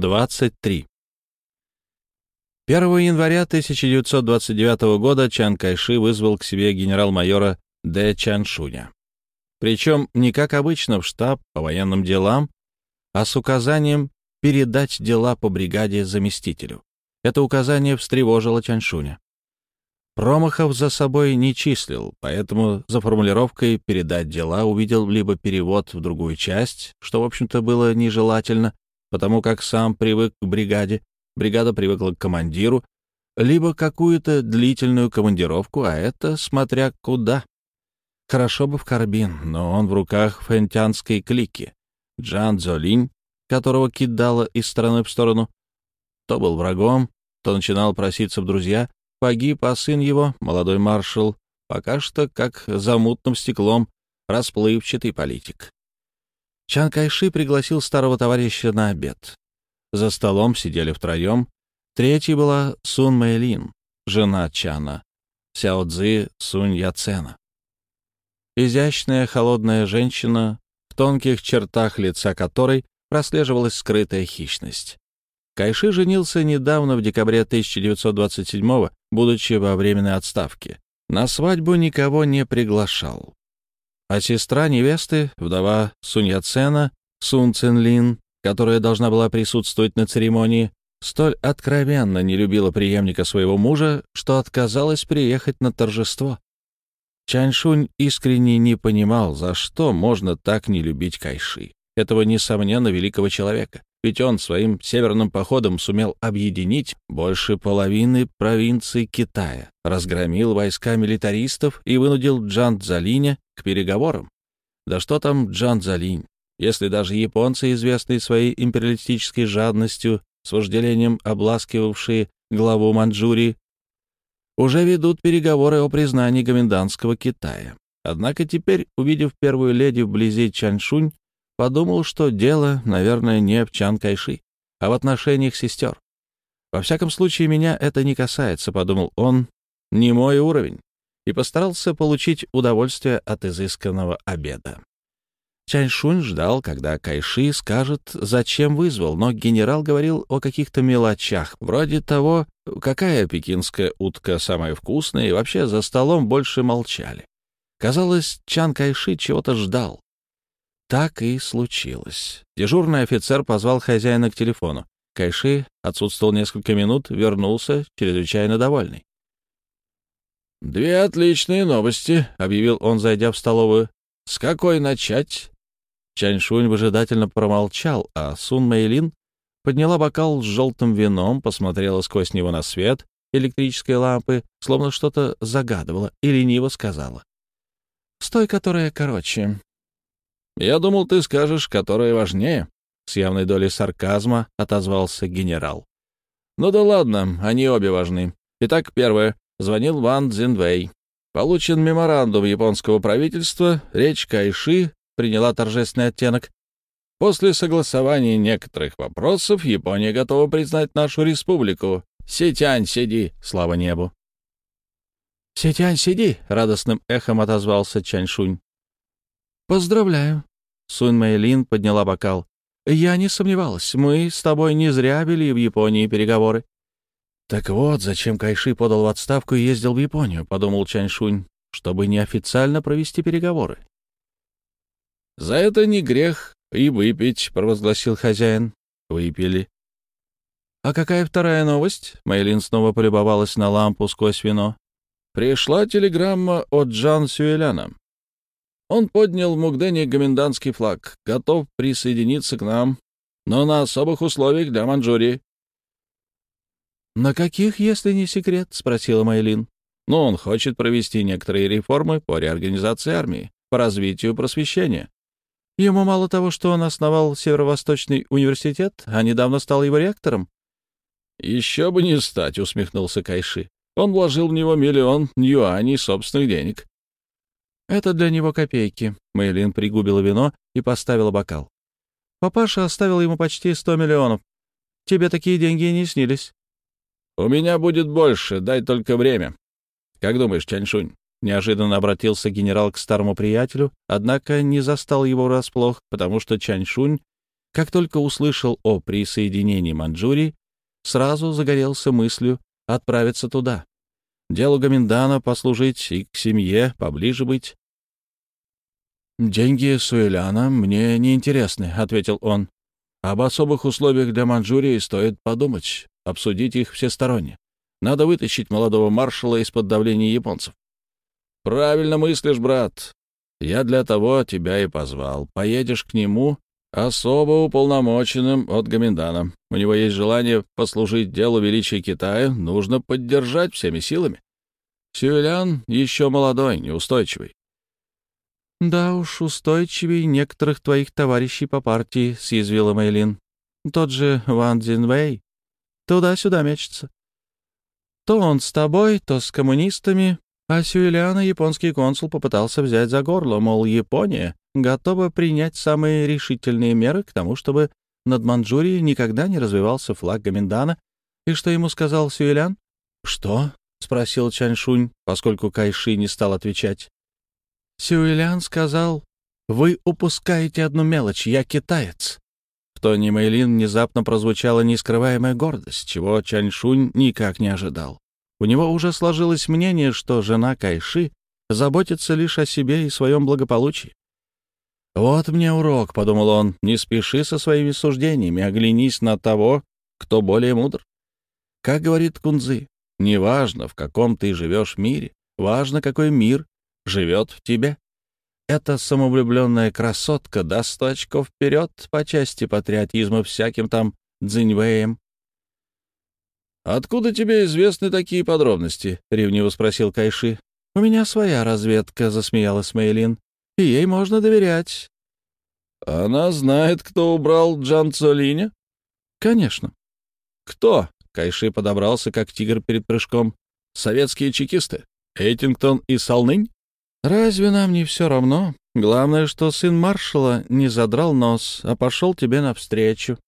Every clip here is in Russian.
23. 1 января 1929 года Чан Кайши вызвал к себе генерал-майора Дэ Чаншуня. Причем не как обычно в штаб по военным делам, а с указанием передать дела по бригаде заместителю. Это указание встревожило Чаншуня. Промахов за собой не числил, поэтому за формулировкой «передать дела» увидел либо перевод в другую часть, что, в общем-то, было нежелательно, потому как сам привык к бригаде, бригада привыкла к командиру, либо какую-то длительную командировку, а это смотря куда. Хорошо бы в Карбин, но он в руках фэнтянской клики. Джан Золинь, которого кидало из стороны в сторону, то был врагом, то начинал проситься в друзья, погиб, а сын его, молодой маршал, пока что, как за мутным стеклом, расплывчатый политик. Чан Кайши пригласил старого товарища на обед. За столом сидели втроем. Третьей была Сун Мэйлин, жена Чана, Сяо Цзы Сунь Яцена. Изящная, холодная женщина, в тонких чертах лица которой прослеживалась скрытая хищность. Кайши женился недавно, в декабре 1927 будучи во временной отставке. На свадьбу никого не приглашал. А сестра невесты, вдова Суньяцена, Сун Цинлин, которая должна была присутствовать на церемонии, столь откровенно не любила преемника своего мужа, что отказалась приехать на торжество. Чаньшунь искренне не понимал, за что можно так не любить Кайши, этого, несомненно, великого человека ведь он своим северным походом сумел объединить больше половины провинций Китая, разгромил войска милитаристов и вынудил Джан Цзалиня к переговорам. Да что там Джан Цзалинь, если даже японцы, известные своей империалистической жадностью, с вожделением обласкивавшие главу Манчжурии, уже ведут переговоры о признании гоминданского Китая. Однако теперь, увидев первую леди вблизи Чаншунь, Подумал, что дело, наверное, не в Чан Кайши, а в отношениях сестер. Во всяком случае, меня это не касается, подумал он, не мой уровень, и постарался получить удовольствие от изысканного обеда. Чаньшунь ждал, когда Кайши скажет, зачем вызвал, но генерал говорил о каких-то мелочах, вроде того, какая пекинская утка самая вкусная, и вообще за столом больше молчали. Казалось, Чан Кайши чего-то ждал. Так и случилось. Дежурный офицер позвал хозяина к телефону. Кайши отсутствовал несколько минут, вернулся, чрезвычайно довольный. «Две отличные новости», — объявил он, зайдя в столовую. «С какой начать?» Чаньшунь выжидательно промолчал, а Сун Мэйлин подняла бокал с желтым вином, посмотрела сквозь него на свет электрической лампы, словно что-то загадывала и лениво сказала. «С той, которая короче. «Я думал, ты скажешь, которая важнее», — с явной долей сарказма отозвался генерал. «Ну да ладно, они обе важны. Итак, первое. Звонил Ван Цзинвэй. Получен меморандум японского правительства, речь Кайши приняла торжественный оттенок. После согласования некоторых вопросов Япония готова признать нашу республику. Сетянь, сиди, слава небу. «Сетянь, сиди!» — радостным эхом отозвался Чаньшунь. «Поздравляю!» Сун Мэйлин подняла бокал. «Я не сомневалась, мы с тобой не зря вели в Японии переговоры». «Так вот, зачем Кайши подал в отставку и ездил в Японию», — подумал Чаньшунь, «чтобы неофициально провести переговоры». «За это не грех и выпить», — провозгласил хозяин. Выпили. «А какая вторая новость?» — Мэйлин снова полюбовалась на лампу сквозь вино. «Пришла телеграмма от Джан Сюэляна. Он поднял в Мугдене гомендантский флаг, готов присоединиться к нам, но на особых условиях для Манчжурии. «На каких, если не секрет?» — спросила Майлин. «Ну, он хочет провести некоторые реформы по реорганизации армии, по развитию просвещения. Ему мало того, что он основал Северо-Восточный университет, а недавно стал его ректором». «Еще бы не стать», — усмехнулся Кайши. «Он вложил в него миллион юаней собственных денег. Это для него копейки. Мэйлин пригубила вино и поставила бокал. Папаша оставил ему почти сто миллионов. Тебе такие деньги и не снились. У меня будет больше, дай только время. Как думаешь, Чаньшунь? Неожиданно обратился генерал к старому приятелю, однако не застал его врасплох, потому что Чаньшунь, Как только услышал о присоединении Манчжурии, сразу загорелся мыслью отправиться туда. Делу Гаминдана послужить и к семье поближе быть. «Деньги Суэляна мне не интересны», — ответил он. «Об особых условиях для Манчжурии стоит подумать, обсудить их всесторонне. Надо вытащить молодого маршала из-под давления японцев». «Правильно мыслишь, брат. Я для того тебя и позвал. Поедешь к нему особо уполномоченным от Гаминдана. У него есть желание послужить делу величия Китая, нужно поддержать всеми силами. Сюэлян еще молодой, неустойчивый. — Да уж, устойчивей некоторых твоих товарищей по партии, — съязвила Мэйлин. — Тот же Ван Цзинвэй туда-сюда мечется. То он с тобой, то с коммунистами, а Сюэляна японский консул попытался взять за горло, мол, Япония готова принять самые решительные меры к тому, чтобы над Манчжурией никогда не развивался флаг Гаминдана. И что ему сказал Сюэлян? — Что? — спросил Чаньшунь, поскольку Кайши не стал отвечать. Сюэлян сказал, «Вы упускаете одну мелочь, я китаец». В тоне Мэйлин внезапно прозвучала нескрываемая гордость, чего Чаньшунь никак не ожидал. У него уже сложилось мнение, что жена Кайши заботится лишь о себе и своем благополучии. «Вот мне урок», — подумал он, — «не спеши со своими суждениями, оглянись на того, кто более мудр». Как говорит Кунзы, неважно, в каком ты живешь мире, важно, какой мир живет в тебе. Эта самовлюбленная красотка даст очков вперед по части патриотизма всяким там дзиньвеем. «Откуда тебе известны такие подробности?» — ревниво спросил Кайши. «У меня своя разведка», — засмеялась Мейлин. «И ей можно доверять». «Она знает, кто убрал Джан Цолиня?» «Конечно». «Кто?» — Кайши подобрался, как тигр перед прыжком. «Советские чекисты? Эйтингтон и Салнынь?» «Разве нам не все равно? Главное, что сын маршала не задрал нос, а пошел тебе навстречу».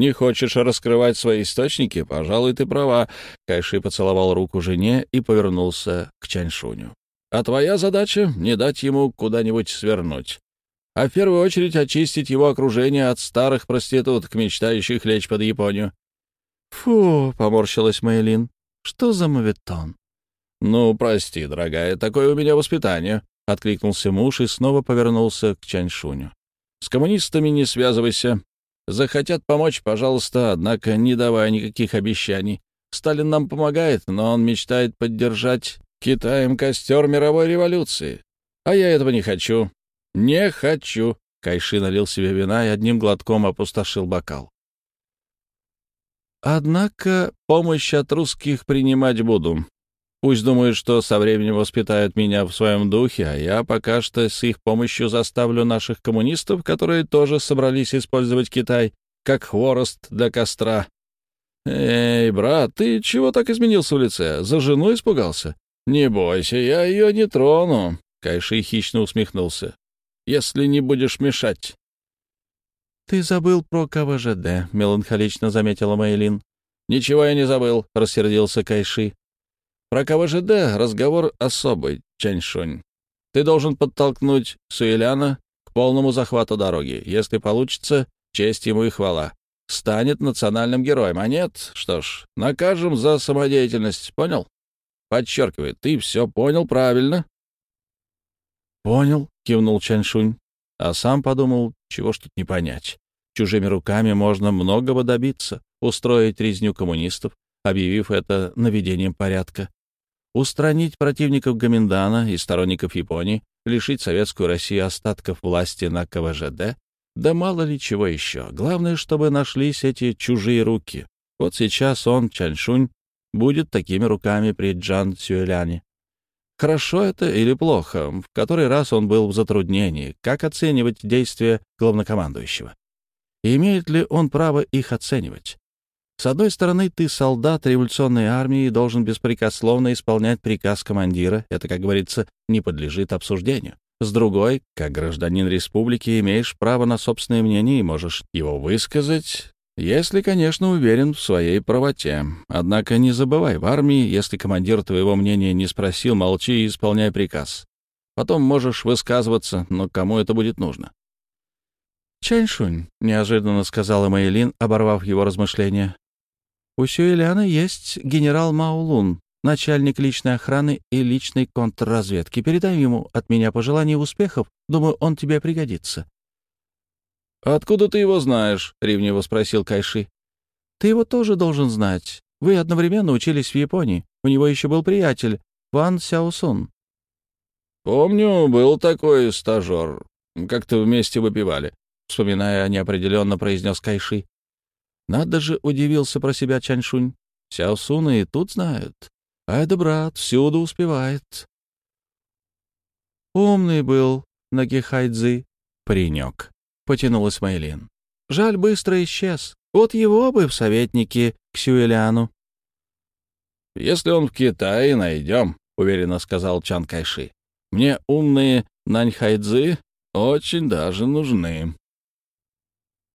«Не хочешь раскрывать свои источники? Пожалуй, ты права». Кайши поцеловал руку жене и повернулся к Чаньшуню. «А твоя задача — не дать ему куда-нибудь свернуть, а в первую очередь очистить его окружение от старых проституток, мечтающих лечь под Японию». «Фу!» — поморщилась Мэйлин. «Что за моветон?» «Ну, прости, дорогая, такое у меня воспитание», — откликнулся муж и снова повернулся к Чаньшуню. «С коммунистами не связывайся. Захотят помочь, пожалуйста, однако не давай никаких обещаний. Сталин нам помогает, но он мечтает поддержать Китаем костер мировой революции. А я этого не хочу. Не хочу!» Кайши налил себе вина и одним глотком опустошил бокал. «Однако помощь от русских принимать буду. Пусть думают, что со временем воспитают меня в своем духе, а я пока что с их помощью заставлю наших коммунистов, которые тоже собрались использовать Китай, как хворост для костра. Эй, брат, ты чего так изменился в лице? За жену испугался? Не бойся, я ее не трону. Кайши хищно усмехнулся. Если не будешь мешать. «Ты забыл про КВЖД», — меланхолично заметила Мейлин. «Ничего я не забыл», — рассердился Кайши. Про КВЖД разговор особый, Чаньшунь. Ты должен подтолкнуть Суэляна к полному захвату дороги. Если получится, честь ему и хвала. Станет национальным героем, а нет, что ж, накажем за самодеятельность, понял? Подчеркиваю, ты все понял правильно. Понял, кивнул Чаньшунь, а сам подумал, чего ж тут не понять. Чужими руками можно многого добиться, устроить резню коммунистов, объявив это наведением порядка устранить противников Гаминдана и сторонников Японии, лишить советскую Россию остатков власти на КВЖД, да мало ли чего еще. Главное, чтобы нашлись эти чужие руки. Вот сейчас он, Чаньшунь, будет такими руками при Джан Цюэляне. Хорошо это или плохо? В который раз он был в затруднении. Как оценивать действия главнокомандующего? И имеет ли он право их оценивать? С одной стороны, ты солдат революционной армии и должен беспрекословно исполнять приказ командира. Это, как говорится, не подлежит обсуждению. С другой, как гражданин республики, имеешь право на собственное мнение и можешь его высказать, если, конечно, уверен в своей правоте. Однако не забывай, в армии, если командир твоего мнения не спросил, молчи и исполняй приказ. Потом можешь высказываться, но кому это будет нужно? «Чаньшунь», — неожиданно сказала Мэйлин, оборвав его размышления. «У Сюэляна есть генерал Маулун, начальник личной охраны и личной контрразведки. Передай ему от меня пожелания успехов. Думаю, он тебе пригодится». «Откуда ты его знаешь?» — ревниво спросил Кайши. «Ты его тоже должен знать. Вы одновременно учились в Японии. У него еще был приятель, Ван Сяосун». «Помню, был такой стажер. Как-то вместе выпивали», — вспоминая, неопределенно произнес Кайши. «Надо же», — удивился про себя Чаньшунь. «Сяосуна и тут знают. А это брат, всюду успевает». «Умный был Нагихайдзи, паренек», — потянулась Мэйлин. «Жаль, быстро исчез. Вот его бы в советники к Сюэляну». «Если он в Китае, найдем», — уверенно сказал Чан Кайши. «Мне умные наньхайдзы очень даже нужны».